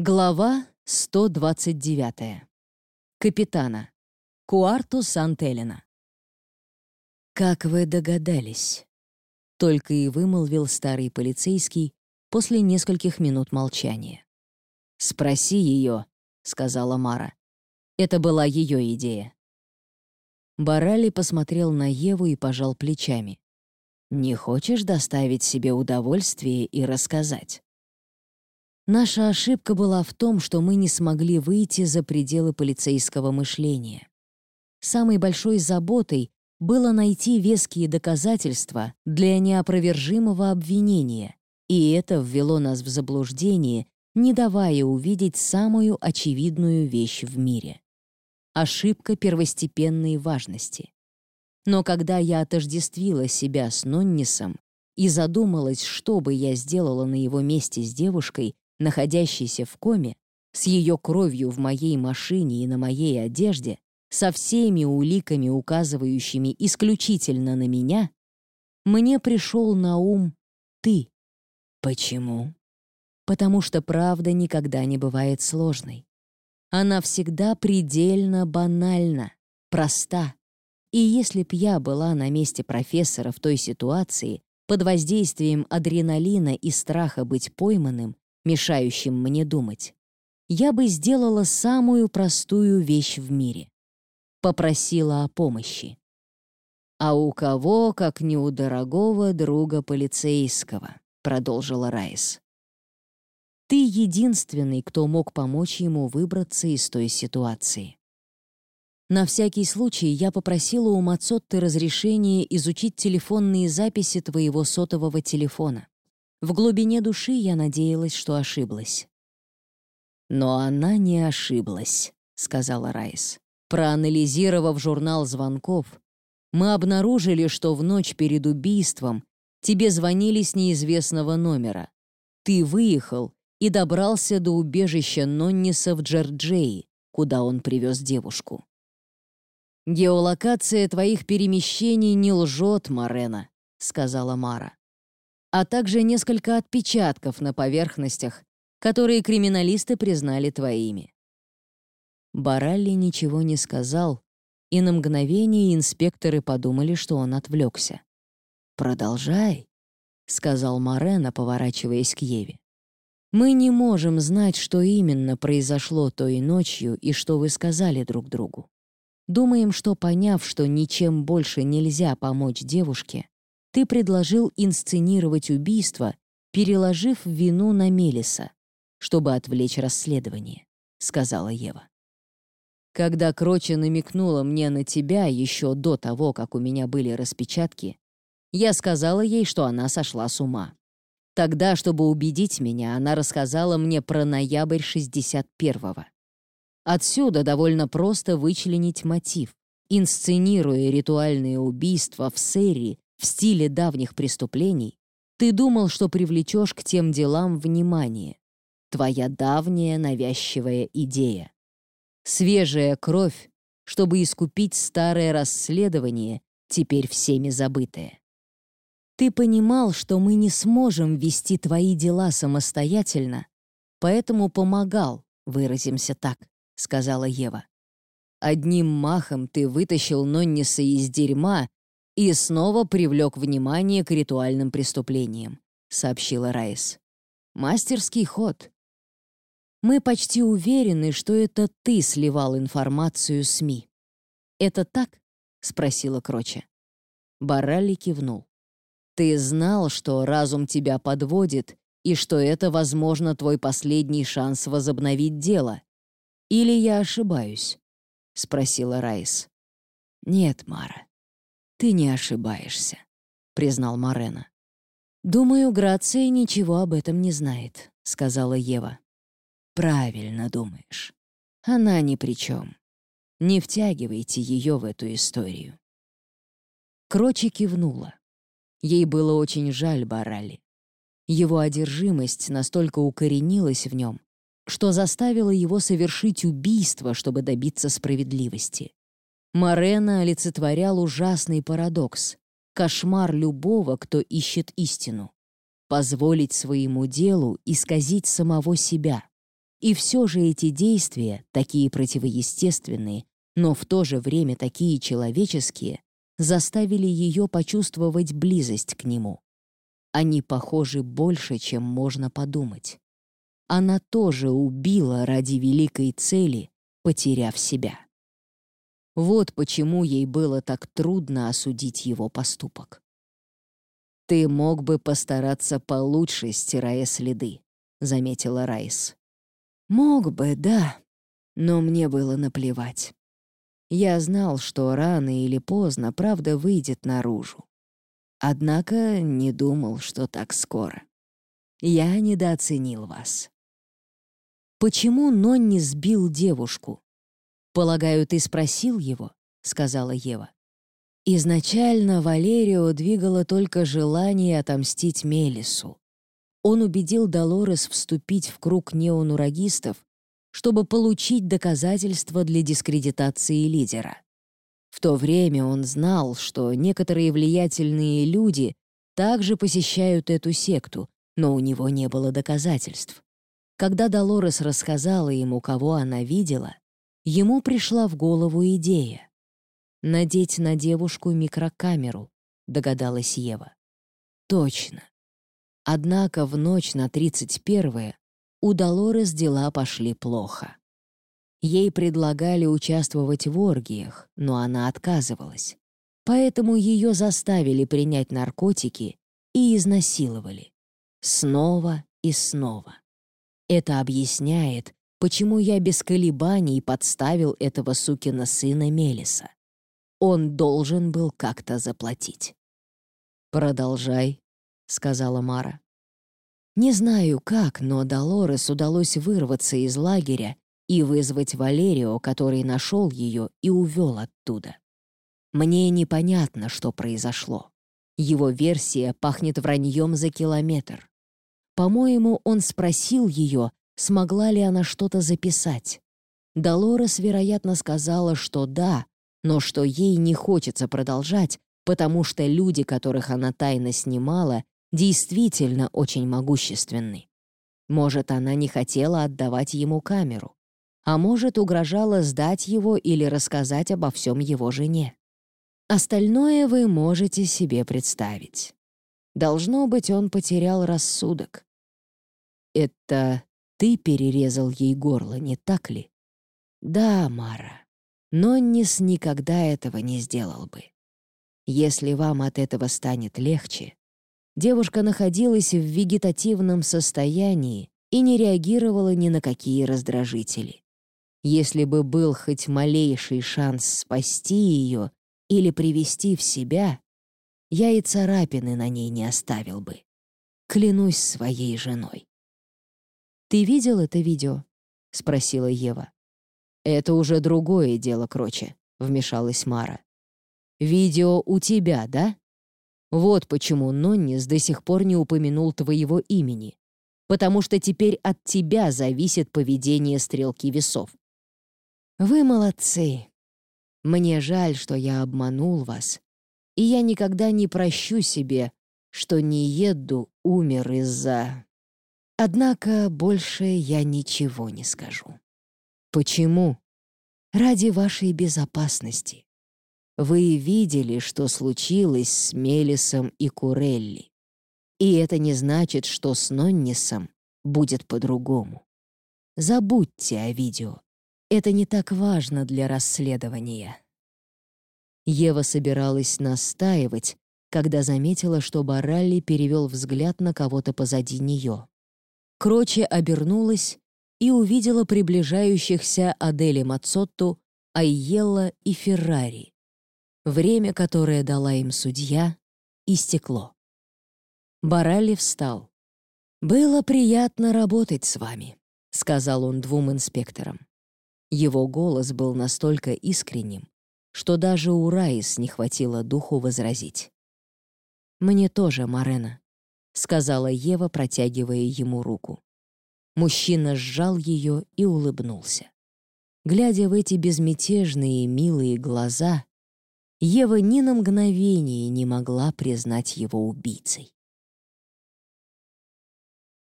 Глава 129. Капитана. Куарту Сан-Телена. «Как вы догадались?» — только и вымолвил старый полицейский после нескольких минут молчания. «Спроси ее», — сказала Мара. Это была ее идея. Барали посмотрел на Еву и пожал плечами. «Не хочешь доставить себе удовольствие и рассказать?» Наша ошибка была в том, что мы не смогли выйти за пределы полицейского мышления. Самой большой заботой было найти веские доказательства для неопровержимого обвинения, и это ввело нас в заблуждение, не давая увидеть самую очевидную вещь в мире. Ошибка первостепенной важности. Но когда я отождествила себя с Ноннисом и задумалась, что бы я сделала на его месте с девушкой, находящейся в коме, с ее кровью в моей машине и на моей одежде, со всеми уликами, указывающими исключительно на меня, мне пришел на ум ты. Почему? Потому что правда никогда не бывает сложной. Она всегда предельно банальна, проста. И если б я была на месте профессора в той ситуации, под воздействием адреналина и страха быть пойманным, мешающим мне думать, я бы сделала самую простую вещь в мире. Попросила о помощи. «А у кого, как не у дорогого друга полицейского», — продолжила Райс. «Ты единственный, кто мог помочь ему выбраться из той ситуации». На всякий случай я попросила у Мацотты разрешения изучить телефонные записи твоего сотового телефона. В глубине души я надеялась, что ошиблась. «Но она не ошиблась», — сказала Райс. «Проанализировав журнал звонков, мы обнаружили, что в ночь перед убийством тебе звонили с неизвестного номера. Ты выехал и добрался до убежища Нонниса в Джорджии, куда он привез девушку. «Геолокация твоих перемещений не лжет, Марена», — сказала Мара а также несколько отпечатков на поверхностях, которые криминалисты признали твоими. Баралли ничего не сказал, и на мгновение инспекторы подумали, что он отвлекся. «Продолжай», — сказал Морено, поворачиваясь к Еве. «Мы не можем знать, что именно произошло той ночью и что вы сказали друг другу. Думаем, что, поняв, что ничем больше нельзя помочь девушке, ты предложил инсценировать убийство, переложив вину на Мелиса, чтобы отвлечь расследование», — сказала Ева. Когда Кроче намекнула мне на тебя еще до того, как у меня были распечатки, я сказала ей, что она сошла с ума. Тогда, чтобы убедить меня, она рассказала мне про ноябрь 61-го. Отсюда довольно просто вычленить мотив. Инсценируя ритуальные убийства в серии в стиле давних преступлений, ты думал, что привлечешь к тем делам внимание. Твоя давняя навязчивая идея. Свежая кровь, чтобы искупить старое расследование, теперь всеми забытое. Ты понимал, что мы не сможем вести твои дела самостоятельно, поэтому помогал, выразимся так, сказала Ева. Одним махом ты вытащил Нонниса из дерьма и снова привлек внимание к ритуальным преступлениям», — сообщила Райс. «Мастерский ход. Мы почти уверены, что это ты сливал информацию СМИ». «Это так?» — спросила Кроча. Баралли кивнул. «Ты знал, что разум тебя подводит, и что это, возможно, твой последний шанс возобновить дело? Или я ошибаюсь?» — спросила Райс. «Нет, Мара. «Ты не ошибаешься», — признал Морено. «Думаю, Грация ничего об этом не знает», — сказала Ева. «Правильно думаешь. Она ни при чем. Не втягивайте ее в эту историю». Крочи кивнула. Ей было очень жаль Барали. Его одержимость настолько укоренилась в нем, что заставила его совершить убийство, чтобы добиться справедливости. Морена олицетворял ужасный парадокс, кошмар любого, кто ищет истину. Позволить своему делу исказить самого себя. И все же эти действия, такие противоестественные, но в то же время такие человеческие, заставили ее почувствовать близость к нему. Они похожи больше, чем можно подумать. Она тоже убила ради великой цели, потеряв себя. Вот почему ей было так трудно осудить его поступок. «Ты мог бы постараться получше, стирая следы», — заметила Райс. «Мог бы, да, но мне было наплевать. Я знал, что рано или поздно правда выйдет наружу. Однако не думал, что так скоро. Я недооценил вас. «Почему Нонни сбил девушку?» «Полагаю, ты спросил его?» — сказала Ева. Изначально Валерио двигало только желание отомстить Мелису. Он убедил Долорес вступить в круг неонурагистов чтобы получить доказательства для дискредитации лидера. В то время он знал, что некоторые влиятельные люди также посещают эту секту, но у него не было доказательств. Когда Долорес рассказала ему, кого она видела, ему пришла в голову идея. «Надеть на девушку микрокамеру», — догадалась Ева. «Точно. Однако в ночь на 31-е у Долорес дела пошли плохо. Ей предлагали участвовать в оргиях, но она отказывалась. Поэтому ее заставили принять наркотики и изнасиловали. Снова и снова. Это объясняет, почему я без колебаний подставил этого сукина сына Мелиса. Он должен был как-то заплатить. «Продолжай», — сказала Мара. Не знаю как, но Долорес удалось вырваться из лагеря и вызвать Валерио, который нашел ее и увел оттуда. Мне непонятно, что произошло. Его версия пахнет враньем за километр. По-моему, он спросил ее, смогла ли она что-то записать. Долорес, вероятно, сказала, что да, но что ей не хочется продолжать, потому что люди, которых она тайно снимала, действительно очень могущественный. Может, она не хотела отдавать ему камеру, а может, угрожала сдать его или рассказать обо всем его жене. Остальное вы можете себе представить. Должно быть, он потерял рассудок. Это ты перерезал ей горло, не так ли? Да, Мара. Но Нис никогда этого не сделал бы. Если вам от этого станет легче, Девушка находилась в вегетативном состоянии и не реагировала ни на какие раздражители. Если бы был хоть малейший шанс спасти ее или привести в себя, я и царапины на ней не оставил бы. Клянусь своей женой. «Ты видел это видео?» — спросила Ева. «Это уже другое дело, Кроче», — вмешалась Мара. «Видео у тебя, да?» Вот почему Ноннис до сих пор не упомянул твоего имени. Потому что теперь от тебя зависит поведение стрелки весов. Вы молодцы. Мне жаль, что я обманул вас. И я никогда не прощу себе, что не еду умер из-за... Однако больше я ничего не скажу. Почему? Ради вашей безопасности. Вы видели, что случилось с Мелисом и Курелли. И это не значит, что с Ноннисом будет по-другому. Забудьте о видео. Это не так важно для расследования. Ева собиралась настаивать, когда заметила, что Баралли перевел взгляд на кого-то позади нее. Кроче обернулась и увидела приближающихся Адели Мацотту, Айелла и Феррари. Время, которое дала им судья, истекло. Баралли встал. «Было приятно работать с вами», — сказал он двум инспекторам. Его голос был настолько искренним, что даже у Раис не хватило духу возразить. «Мне тоже, Марена», — сказала Ева, протягивая ему руку. Мужчина сжал ее и улыбнулся. Глядя в эти безмятежные милые глаза, Ева ни на мгновение не могла признать его убийцей.